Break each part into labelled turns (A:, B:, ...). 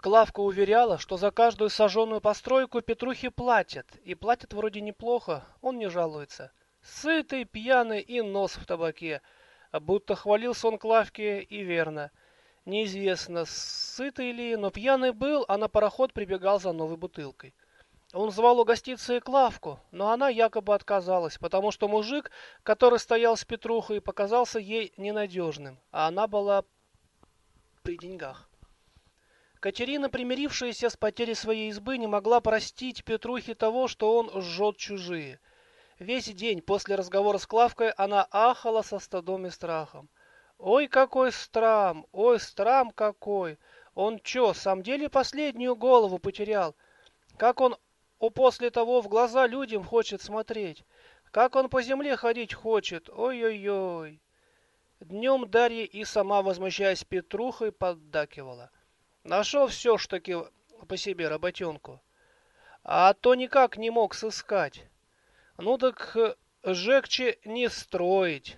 A: Клавка уверяла, что за каждую сожженную постройку Петрухи платят, и платят вроде неплохо, он не жалуется. Сытый, пьяный и нос в табаке, будто хвалился он Клавке и верно. Неизвестно, сытый ли, но пьяный был, а на пароход прибегал за новой бутылкой. Он звал угоститься и Клавку, но она якобы отказалась, потому что мужик, который стоял с Петрухой, показался ей ненадежным, а она была при деньгах. Катерина, примирившаяся с потерей своей избы, не могла простить Петрухе того, что он жжет чужие. Весь день после разговора с Клавкой она ахала со стыдом и страхом. «Ой, какой страм! Ой, страм какой! Он чё, сам деле последнюю голову потерял? Как он о после того в глаза людям хочет смотреть? Как он по земле ходить хочет? Ой-ой-ой!» Днем Дарья и сама, возмущаясь Петрухой, поддакивала. Нашел все ж таки по себе работенку. А то никак не мог сыскать. Ну так э, жегче не строить.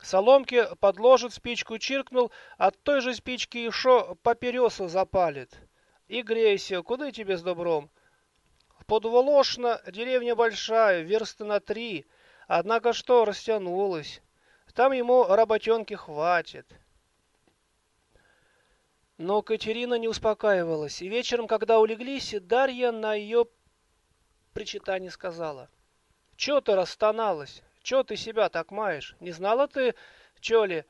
A: Соломки подложит, спичку чиркнул, от той же спички еще папиросу запалит. И грейся, куда тебе с добром? Подволошна деревня большая, версты на три, однако что растянулась. Там ему работенки хватит. Но Катерина не успокаивалась, и вечером, когда улеглись, Дарья на ее причитание сказала. «Чё ты расстоналась? Чё ты себя так маешь? Не знала ты, чё ли,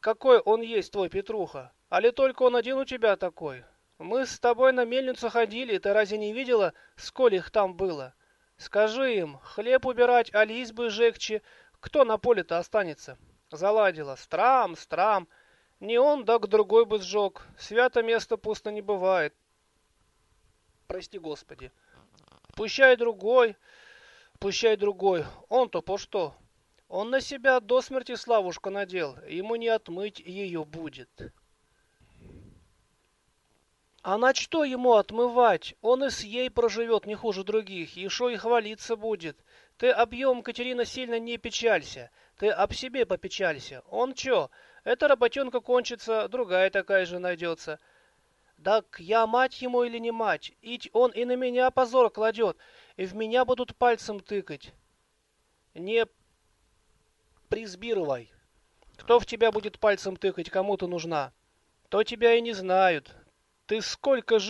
A: какой он есть, твой Петруха? А ли только он один у тебя такой? Мы с тобой на мельницу ходили, ты разве не видела, сколь их там было? Скажи им, хлеб убирать, а избы жегче, кто на поле-то останется?» Заладила. «Страм, страм!» Не он, так другой бы сжег. Свято место пусто не бывает. Прости, Господи. Пущай другой, пущай другой. Он-то по что? Он на себя до смерти славушка надел. Ему не отмыть ее будет. А на что ему отмывать? Он и с ей проживет не хуже других, еще и хвалиться будет. Ты объем, Катерина, сильно не печалься. Ты об себе попечалься. Он чё? Эта работенка кончится, другая такая же найдется. Так я мать ему или не мать? Ить он и на меня позор кладет, и в меня будут пальцем тыкать. Не призбировай. Кто в тебя будет пальцем тыкать, кому ты нужна? То тебя и не знают. Ты сколько жил?